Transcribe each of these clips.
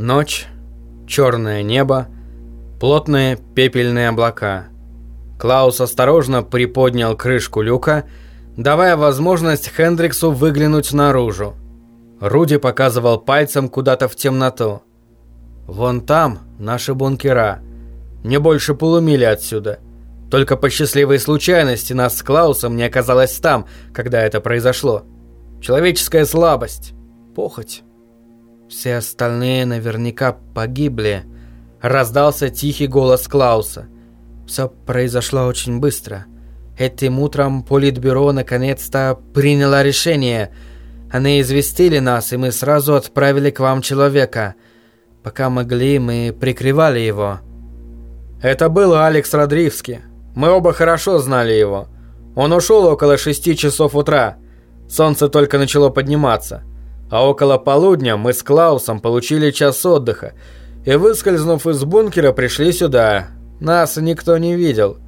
Ночь, черное небо, плотные пепельные облака. Клаус осторожно приподнял крышку люка, давая возможность Хендриксу выглянуть наружу. Руди показывал пальцем куда-то в темноту. «Вон там наши бункера. Не больше полумили отсюда. Только по счастливой случайности нас с Клаусом не оказалось там, когда это произошло. Человеческая слабость. Похоть». Все остальные наверняка погибли. Раздался тихий голос Клауса. Все произошло очень быстро. Этим утром Политбюро наконец-то приняло решение. Они известили нас, и мы сразу отправили к вам человека. Пока могли, мы прикрывали его. Это был Алекс Родривский. Мы оба хорошо знали его. Он ушел около шести часов утра. Солнце только начало подниматься а около полудня мы с Клаусом получили час отдыха и, выскользнув из бункера, пришли сюда. Нас никто не видел.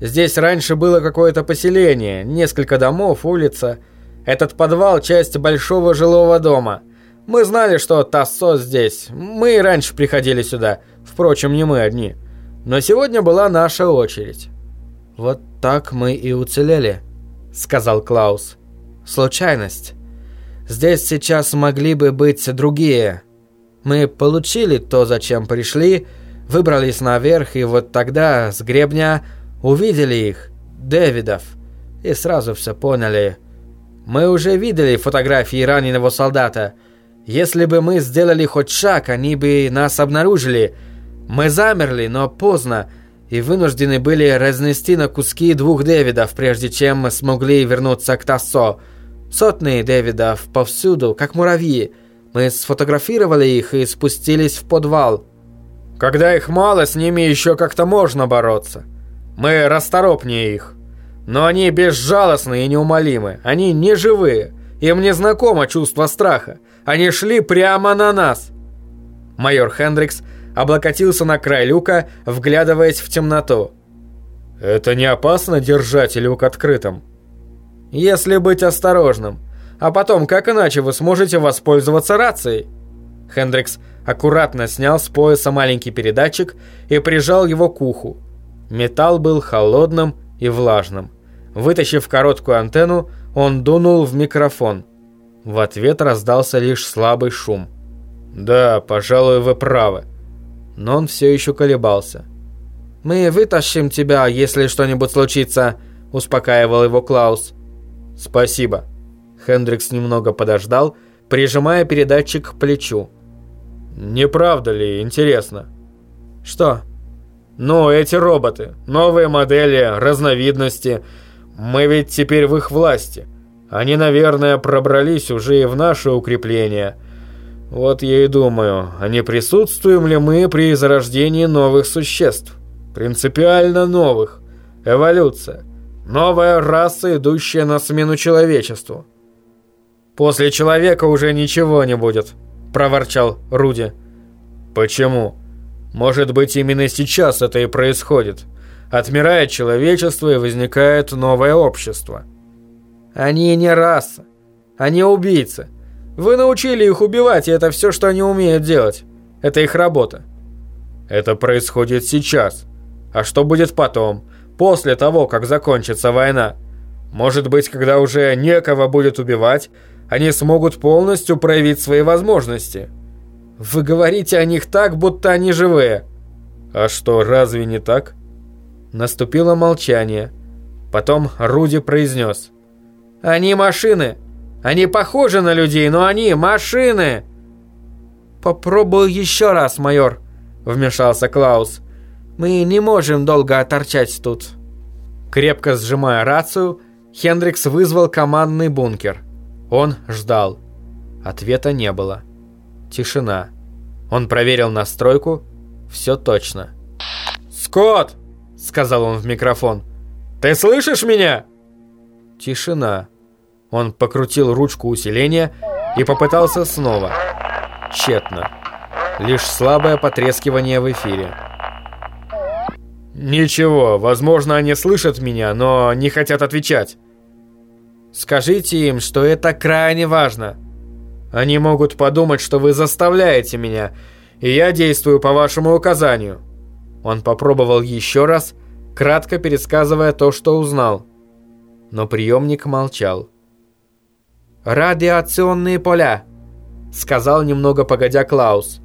Здесь раньше было какое-то поселение, несколько домов, улица. Этот подвал – часть большого жилого дома. Мы знали, что Тассо здесь. Мы и раньше приходили сюда. Впрочем, не мы одни. Но сегодня была наша очередь. «Вот так мы и уцелели», – сказал Клаус. «Случайность». Здесь сейчас могли бы быть другие. Мы получили то, зачем пришли, выбрались наверх, и вот тогда с гребня увидели их, Дэвидов, и сразу все поняли. Мы уже видели фотографии раненого солдата. Если бы мы сделали хоть шаг, они бы нас обнаружили. Мы замерли, но поздно, и вынуждены были разнести на куски двух Дэвидов, прежде чем смогли вернуться к Тассо. Сотни Дэвидов повсюду, как муравьи. Мы сфотографировали их и спустились в подвал. Когда их мало, с ними еще как-то можно бороться. Мы расторопнее их. Но они безжалостны и неумолимы. Они не живые. Им не знакомо чувство страха. Они шли прямо на нас. Майор Хендрикс облокотился на край люка, вглядываясь в темноту. «Это не опасно держать люк открытым?» Если быть осторожным. А потом, как иначе вы сможете воспользоваться рацией? Хендрикс аккуратно снял с пояса маленький передатчик и прижал его к уху. Металл был холодным и влажным. Вытащив короткую антенну, он дунул в микрофон. В ответ раздался лишь слабый шум. «Да, пожалуй, вы правы». Но он все еще колебался. «Мы вытащим тебя, если что-нибудь случится», – успокаивал его Клаус. «Спасибо». Хендрикс немного подождал, прижимая передатчик к плечу. «Не правда ли интересно?» «Что?» «Ну, эти роботы, новые модели, разновидности. Мы ведь теперь в их власти. Они, наверное, пробрались уже и в наше укрепление. Вот я и думаю, а не присутствуем ли мы при зарождении новых существ? Принципиально новых. Эволюция. Новая раса, идущая на смену человечеству. После человека уже ничего не будет, проворчал Руди. Почему? Может быть, именно сейчас это и происходит. Отмирает человечество и возникает новое общество. Они не раса. Они убийцы. Вы научили их убивать, и это все, что они умеют делать. Это их работа. Это происходит сейчас. А что будет потом? После того, как закончится война. Может быть, когда уже некого будет убивать, они смогут полностью проявить свои возможности. Вы говорите о них так, будто они живые. А что, разве не так? Наступило молчание. Потом Руди произнес. Они машины. Они похожи на людей, но они машины. Попробую еще раз, майор, вмешался Клаус. Мы не можем долго торчать тут». Крепко сжимая рацию, Хендрикс вызвал командный бункер. Он ждал. Ответа не было. Тишина. Он проверил настройку. Все точно. «Скотт!» — сказал он в микрофон. «Ты слышишь меня?» Тишина. Он покрутил ручку усиления и попытался снова. Тщетно. Лишь слабое потрескивание в эфире. «Ничего, возможно, они слышат меня, но не хотят отвечать». «Скажите им, что это крайне важно. Они могут подумать, что вы заставляете меня, и я действую по вашему указанию». Он попробовал еще раз, кратко пересказывая то, что узнал. Но приемник молчал. «Радиационные поля», — сказал немного погодя Клаус.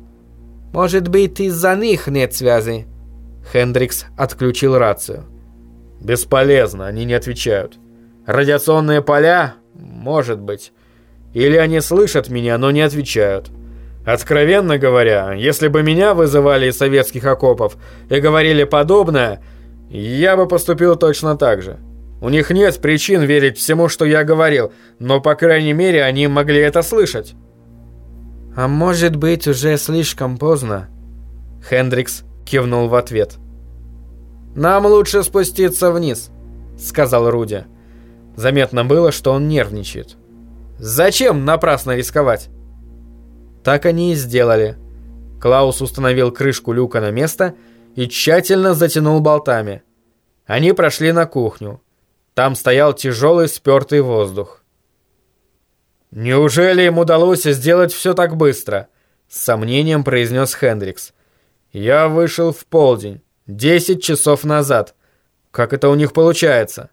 «Может быть, из-за них нет связи?» Хендрикс отключил рацию. «Бесполезно, они не отвечают. Радиационные поля? Может быть. Или они слышат меня, но не отвечают. Откровенно говоря, если бы меня вызывали из советских окопов и говорили подобное, я бы поступил точно так же. У них нет причин верить всему, что я говорил, но, по крайней мере, они могли это слышать. «А может быть, уже слишком поздно?» Хендрикс кивнул в ответ. «Нам лучше спуститься вниз», — сказал Руди. Заметно было, что он нервничает. «Зачем напрасно рисковать?» Так они и сделали. Клаус установил крышку люка на место и тщательно затянул болтами. Они прошли на кухню. Там стоял тяжелый спертый воздух. «Неужели им удалось сделать все так быстро?» С сомнением произнес Хендрикс. «Я вышел в полдень, десять часов назад. Как это у них получается?»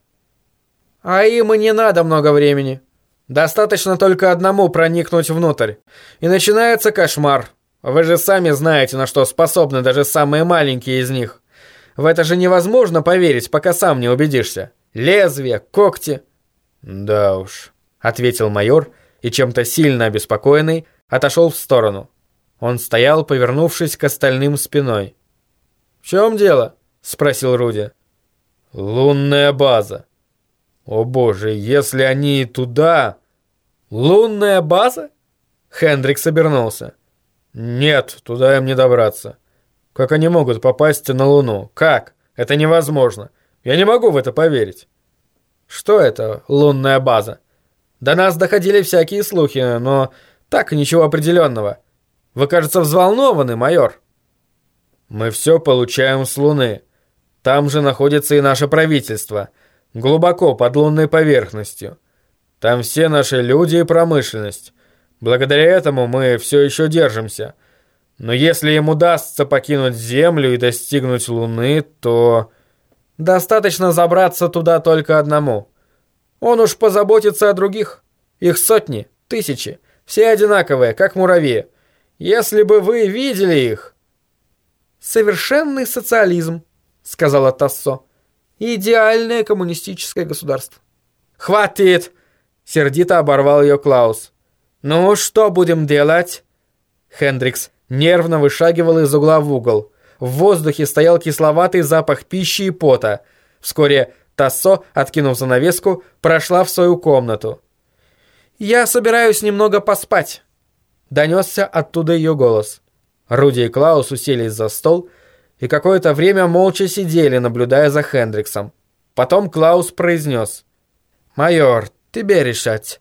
«А им и не надо много времени», Достаточно только одному проникнуть внутрь. И начинается кошмар. Вы же сами знаете, на что способны даже самые маленькие из них. В это же невозможно поверить, пока сам не убедишься. Лезвие, когти. Да уж, ответил майор и чем-то сильно обеспокоенный отошел в сторону. Он стоял, повернувшись к остальным спиной. «В чем дело?» – спросил Руди. «Лунная база. О боже, если они туда...» «Лунная база?» Хендрикс обернулся. «Нет, туда им не добраться. Как они могут попасть на Луну? Как? Это невозможно. Я не могу в это поверить». «Что это, лунная база?» «До нас доходили всякие слухи, но так ничего определенного. Вы, кажется, взволнованы, майор». «Мы все получаем с Луны. Там же находится и наше правительство, глубоко под лунной поверхностью». Там все наши люди и промышленность. Благодаря этому мы все еще держимся. Но если им удастся покинуть Землю и достигнуть Луны, то... Достаточно забраться туда только одному. Он уж позаботится о других. Их сотни, тысячи. Все одинаковые, как муравьи. Если бы вы видели их... Совершенный социализм, сказала Тассо. Идеальное коммунистическое государство. Хватит! Сердито оборвал ее Клаус. «Ну, что будем делать?» Хендрикс нервно вышагивал из угла в угол. В воздухе стоял кисловатый запах пищи и пота. Вскоре Тассо, откинув занавеску, прошла в свою комнату. «Я собираюсь немного поспать», — донесся оттуда ее голос. Руди и Клаус уселись за стол и какое-то время молча сидели, наблюдая за Хендриксом. Потом Клаус произнес. «Майор, Тебе решать.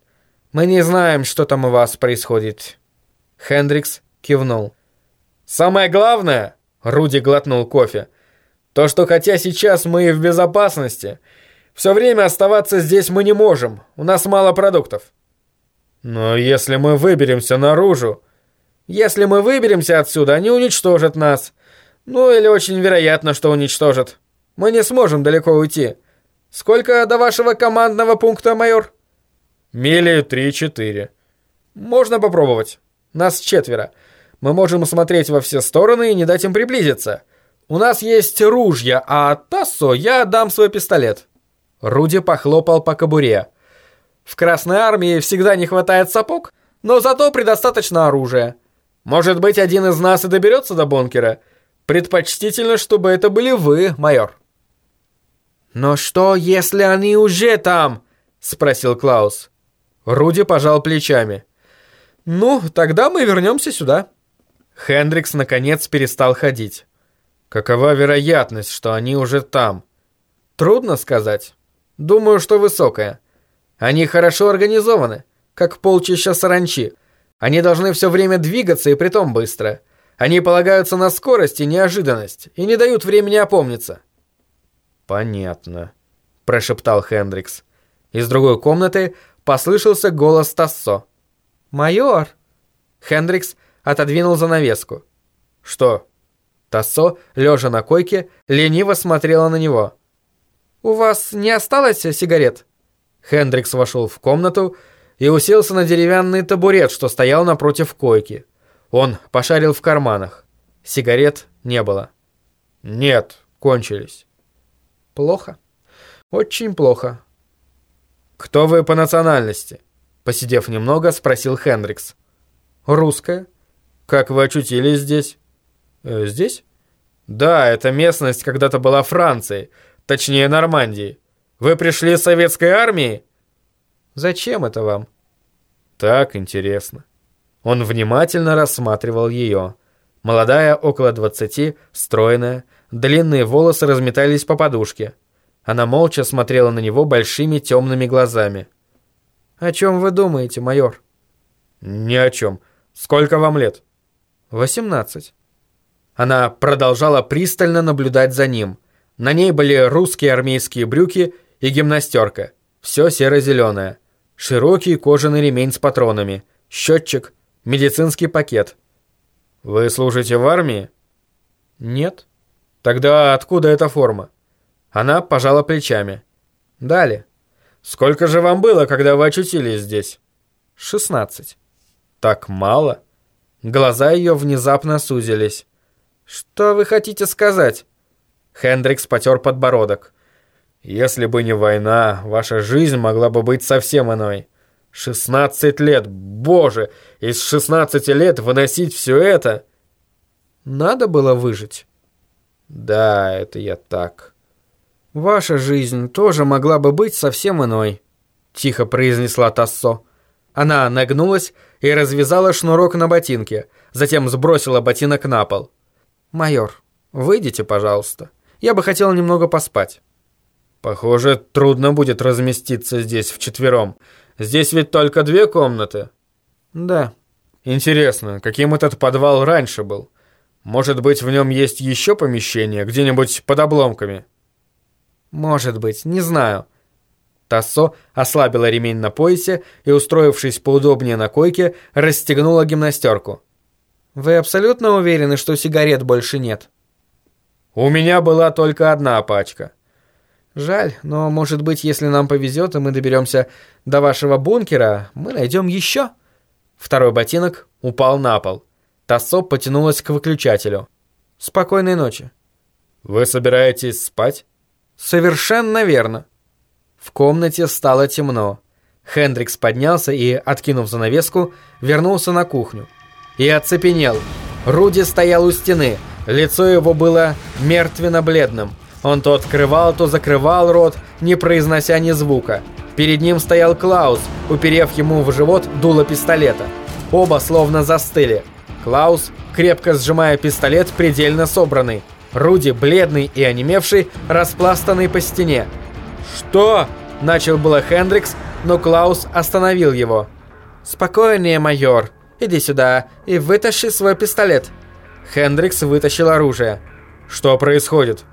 Мы не знаем, что там у вас происходит». Хендрикс кивнул. «Самое главное...» — Руди глотнул кофе. «То, что хотя сейчас мы в безопасности, все время оставаться здесь мы не можем. У нас мало продуктов». «Но если мы выберемся наружу...» «Если мы выберемся отсюда, они уничтожат нас. Ну или очень вероятно, что уничтожат. Мы не сможем далеко уйти. Сколько до вашего командного пункта, майор?» Мили три-четыре. Можно попробовать. Нас четверо. Мы можем смотреть во все стороны и не дать им приблизиться. У нас есть ружья, а Тассо я дам свой пистолет. Руди похлопал по кобуре. В Красной Армии всегда не хватает сапог, но зато предостаточно оружия. Может быть, один из нас и доберется до бункера. Предпочтительно, чтобы это были вы, майор. «Но что, если они уже там?» — спросил Клаус. Руди пожал плечами. «Ну, тогда мы вернемся сюда». Хендрикс наконец перестал ходить. «Какова вероятность, что они уже там?» «Трудно сказать. Думаю, что высокая. Они хорошо организованы, как полчища саранчи. Они должны все время двигаться и притом быстро. Они полагаются на скорость и неожиданность и не дают времени опомниться». «Понятно», – прошептал Хендрикс. Из другой комнаты послышался голос Тассо. «Майор!» Хендрикс отодвинул занавеску. «Что?» Тассо, лежа на койке, лениво смотрела на него. «У вас не осталось сигарет?» Хендрикс вошел в комнату и уселся на деревянный табурет, что стоял напротив койки. Он пошарил в карманах. Сигарет не было. «Нет, кончились». «Плохо. Очень плохо». «Кто вы по национальности?» Посидев немного, спросил Хендрикс. «Русская». «Как вы очутились здесь?» э, «Здесь?» «Да, эта местность когда-то была Францией, точнее Нормандией. Вы пришли из советской армии?» «Зачем это вам?» «Так интересно». Он внимательно рассматривал ее. Молодая, около двадцати, стройная, длинные волосы разметались по подушке. Она молча смотрела на него большими темными глазами. «О чем вы думаете, майор?» «Ни о чем. Сколько вам лет?» «Восемнадцать». Она продолжала пристально наблюдать за ним. На ней были русские армейские брюки и гимнастерка. Все серо-зеленое. Широкий кожаный ремень с патронами. Счетчик. Медицинский пакет. «Вы служите в армии?» «Нет». «Тогда откуда эта форма?» Она пожала плечами. «Далее». «Сколько же вам было, когда вы очутились здесь?» «Шестнадцать». «Так мало?» Глаза ее внезапно сузились. «Что вы хотите сказать?» Хендрикс потер подбородок. «Если бы не война, ваша жизнь могла бы быть совсем иной. Шестнадцать лет, боже! Из шестнадцати лет выносить все это...» «Надо было выжить». «Да, это я так». «Ваша жизнь тоже могла бы быть совсем иной», — тихо произнесла Тассо. Она нагнулась и развязала шнурок на ботинке, затем сбросила ботинок на пол. «Майор, выйдите, пожалуйста. Я бы хотел немного поспать». «Похоже, трудно будет разместиться здесь вчетвером. Здесь ведь только две комнаты». «Да». «Интересно, каким этот подвал раньше был? Может быть, в нем есть еще помещение, где-нибудь под обломками?» «Может быть, не знаю». Тассо ослабила ремень на поясе и, устроившись поудобнее на койке, расстегнула гимнастерку. «Вы абсолютно уверены, что сигарет больше нет?» «У меня была только одна пачка». «Жаль, но, может быть, если нам повезет, и мы доберемся до вашего бункера, мы найдем еще?» Второй ботинок упал на пол. Тассо потянулась к выключателю. «Спокойной ночи». «Вы собираетесь спать?» «Совершенно верно». В комнате стало темно. Хендрикс поднялся и, откинув занавеску, вернулся на кухню и оцепенел. Руди стоял у стены, лицо его было мертвенно-бледным. Он то открывал, то закрывал рот, не произнося ни звука. Перед ним стоял Клаус, уперев ему в живот дуло пистолета. Оба словно застыли. Клаус, крепко сжимая пистолет, предельно собранный. Руди, бледный и онемевший, распластанный по стене. «Что?» – начал было Хендрикс, но Клаус остановил его. «Спокойнее, майор», Иди сюда и вытащи свой пистолет». Хендрикс вытащил оружие. «Что происходит?»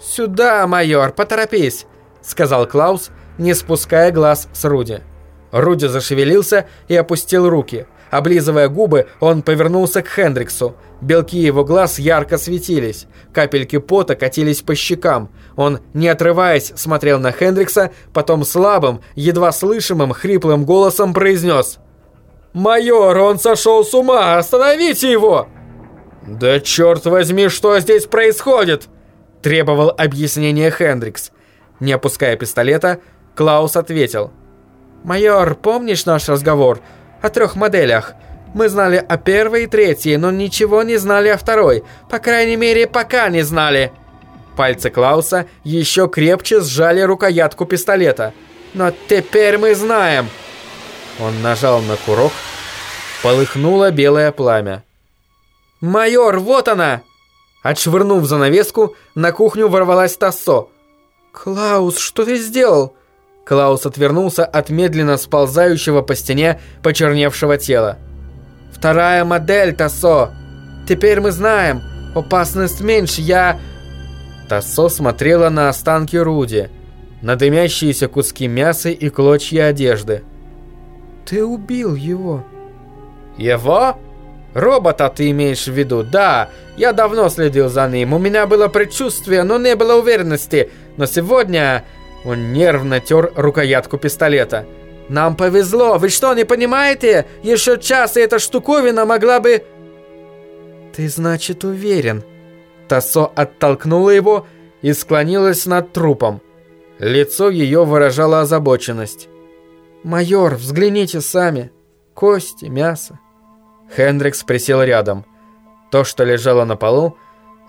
«Сюда, майор, поторопись», — сказал Клаус, не спуская глаз с Руди. Руди зашевелился и опустил руки. Облизывая губы, он повернулся к Хендриксу. Белки его глаз ярко светились. Капельки пота катились по щекам. Он, не отрываясь, смотрел на Хендрикса, потом слабым, едва слышимым, хриплым голосом произнес «Майор, он сошел с ума! Остановите его!» «Да черт возьми, что здесь происходит?» Требовал объяснения Хендрикс. Не опуская пистолета, Клаус ответил. «Майор, помнишь наш разговор? О трех моделях. Мы знали о первой и третьей, но ничего не знали о второй. По крайней мере, пока не знали». Пальцы Клауса еще крепче сжали рукоятку пистолета. «Но теперь мы знаем!» Он нажал на курок. Полыхнуло белое пламя. «Майор, вот она!» Отшвырнув занавеску, на кухню ворвалась Тассо. «Клаус, что ты сделал?» Клаус отвернулся от медленно сползающего по стене почерневшего тела. «Вторая модель, Тассо! Теперь мы знаем! Опасность меньше, я...» Тассо смотрела на останки Руди, на дымящиеся куски мяса и клочья одежды. «Ты убил его». «Его?» Робота ты имеешь в виду? Да, я давно следил за ним. У меня было предчувствие, но не было уверенности. Но сегодня он нервно тер рукоятку пистолета. Нам повезло. Вы что, не понимаете? Еще час и эта штуковина могла бы... Ты, значит, уверен? Тассо оттолкнула его и склонилась над трупом. Лицо ее выражало озабоченность. «Майор, взгляните сами. Кости, мясо». Хендрикс присел рядом. То, что лежало на полу,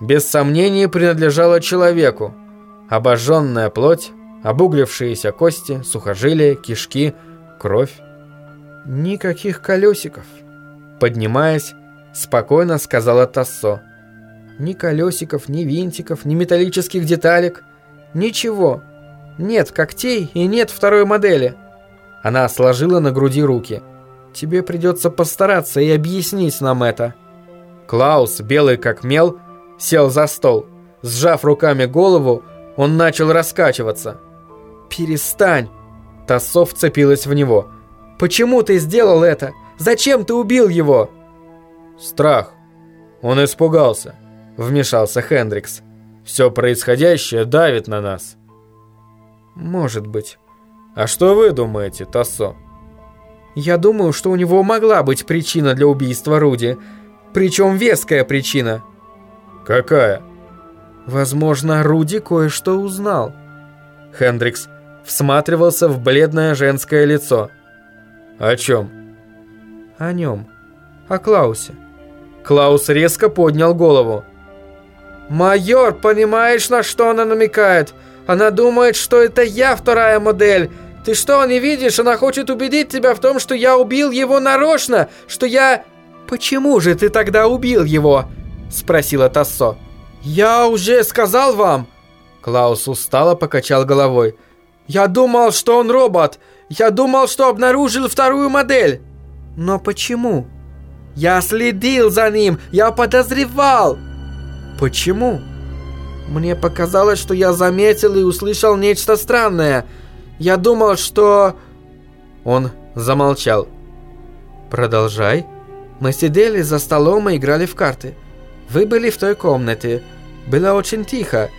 без сомнений принадлежало человеку. Обожженная плоть, обуглившиеся кости, сухожилия, кишки, кровь. «Никаких колесиков», — поднимаясь, спокойно сказала Тассо. «Ни колесиков, ни винтиков, ни металлических деталек. Ничего. Нет когтей и нет второй модели». Она сложила на груди руки. «Тебе придется постараться и объяснить нам это». Клаус, белый как мел, сел за стол. Сжав руками голову, он начал раскачиваться. «Перестань!» Тассо вцепилась в него. «Почему ты сделал это? Зачем ты убил его?» «Страх. Он испугался», — вмешался Хендрикс. «Все происходящее давит на нас». «Может быть». «А что вы думаете, Тассо?» «Я думаю, что у него могла быть причина для убийства Руди. Причем веская причина». «Какая?» «Возможно, Руди кое-что узнал». Хендрикс всматривался в бледное женское лицо. «О чем?» «О нем. О Клаусе». Клаус резко поднял голову. «Майор, понимаешь, на что она намекает? Она думает, что это я вторая модель. Ты что, не видишь? Она хочет убедить тебя в том, что я убил его нарочно, что я...» «Почему же ты тогда убил его?» – спросила Тассо. «Я уже сказал вам!» Клаус устало покачал головой. «Я думал, что он робот! Я думал, что обнаружил вторую модель!» «Но почему?» «Я следил за ним! Я подозревал!» «Почему?» «Мне показалось, что я заметил и услышал нечто странное. Я думал, что...» Он замолчал. «Продолжай. Мы сидели за столом и играли в карты. Вы были в той комнате. Было очень тихо.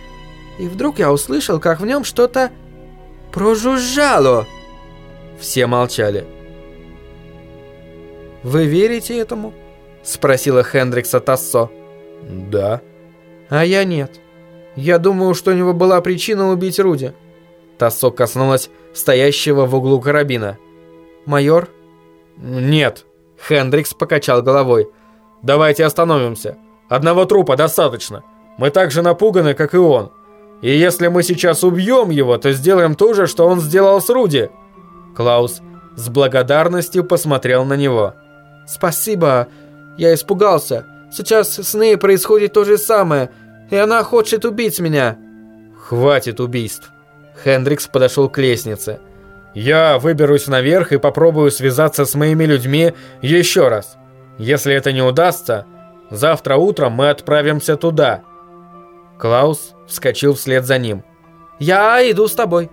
И вдруг я услышал, как в нем что-то прожужжало. Все молчали. «Вы верите этому?» Спросила Хендрикса Тассо. «Да». «А я нет. Я думаю, что у него была причина убить Руди». Тассо коснулась стоящего в углу карабина. «Майор?» «Нет». Хендрикс покачал головой. «Давайте остановимся. Одного трупа достаточно. Мы так же напуганы, как и он. И если мы сейчас убьем его, то сделаем то же, что он сделал с Руди». Клаус с благодарностью посмотрел на него. «Спасибо. Я испугался. Сейчас с ней происходит то же самое, и она хочет убить меня». «Хватит убийств». Хендрикс подошел к лестнице. «Я выберусь наверх и попробую связаться с моими людьми еще раз. Если это не удастся, завтра утром мы отправимся туда». Клаус вскочил вслед за ним. «Я иду с тобой».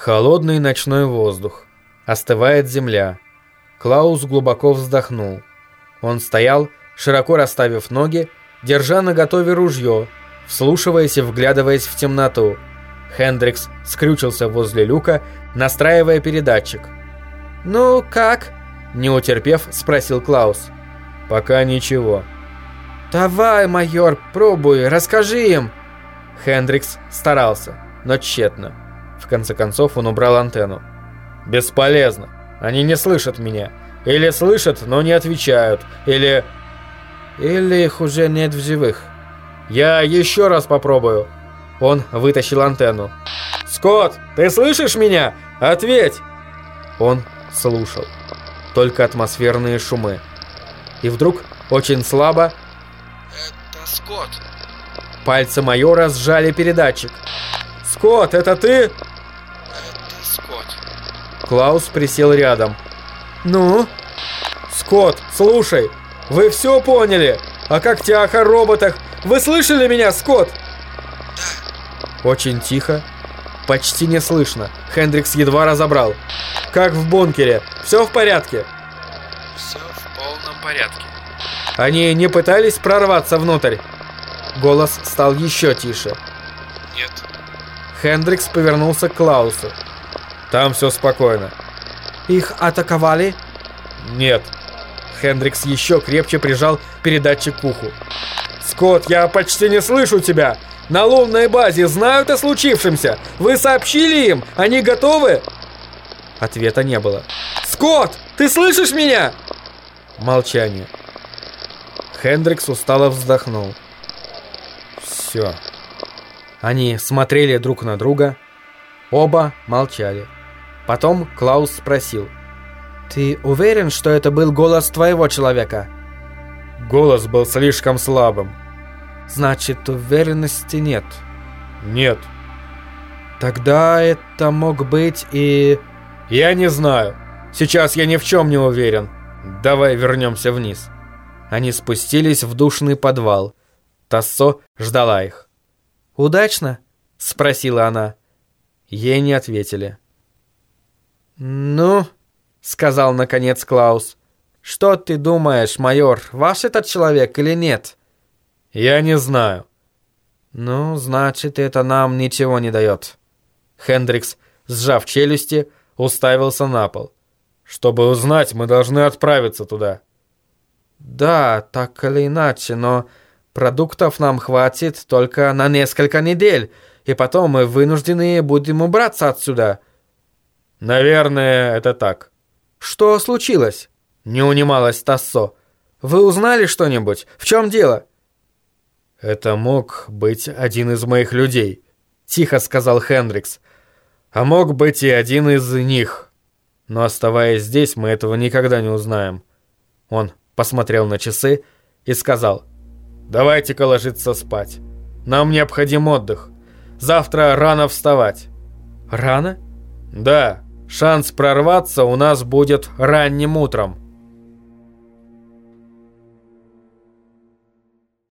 Холодный ночной воздух. Остывает земля. Клаус глубоко вздохнул. Он стоял, широко расставив ноги, держа наготове ружье, вслушиваясь и вглядываясь в темноту. Хендрикс скрючился возле люка, настраивая передатчик. «Ну, как?» – не утерпев, спросил Клаус. «Пока ничего». «Давай, майор, пробуй, расскажи им!» Хендрикс старался, но тщетно. В конце концов он убрал антенну. «Бесполезно. Они не слышат меня. Или слышат, но не отвечают. Или...» «Или их уже нет в живых». «Я еще раз попробую». Он вытащил антенну. «Скотт, ты слышишь меня? Ответь!» Он слушал. Только атмосферные шумы. И вдруг, очень слабо... «Это Скотт!» Пальцы майора сжали передатчик. «Скотт, это ты?» Клаус присел рядом. «Ну?» «Скотт, слушай, вы все поняли? О когтях, о роботах. Вы слышали меня, Скотт?» Очень тихо, почти не слышно. Хендрикс едва разобрал. «Как в бункере? Все в порядке?» «Все в полном порядке». «Они не пытались прорваться внутрь?» Голос стал еще тише. «Нет». Хендрикс повернулся к Клаусу. «Там все спокойно». «Их атаковали?» «Нет». Хендрикс еще крепче прижал передатчик к уху. «Скотт, я почти не слышу тебя! На лунной базе знают о случившемся! Вы сообщили им? Они готовы?» Ответа не было. «Скотт, ты слышишь меня?» Молчание. Хендрикс устало вздохнул. «Все». Они смотрели друг на друга. Оба молчали. Потом Клаус спросил. «Ты уверен, что это был голос твоего человека?» Голос был слишком слабым. Значит, уверенности нет. Нет. Тогда это мог быть и... Я не знаю. Сейчас я ни в чем не уверен. Давай вернемся вниз. Они спустились в душный подвал. Тассо ждала их. «Удачно?» — спросила она. Ей не ответили. «Ну?» — сказал наконец Клаус. «Что ты думаешь, майор, ваш этот человек или нет?» «Я не знаю». «Ну, значит, это нам ничего не дает». Хендрикс, сжав челюсти, уставился на пол. «Чтобы узнать, мы должны отправиться туда». «Да, так или иначе, но продуктов нам хватит только на несколько недель, и потом мы вынуждены будем убраться отсюда». «Наверное, это так». «Что случилось?» — не унималась Тассо. «Вы узнали что-нибудь? В чем дело?» «Это мог быть один из моих людей», — тихо сказал Хендрикс. «А мог быть и один из них. Но оставаясь здесь, мы этого никогда не узнаем». Он посмотрел на часы и сказал, «Давайте-ка ложиться спать. Нам необходим отдых. Завтра рано вставать». «Рано?» «Да, шанс прорваться у нас будет ранним утром».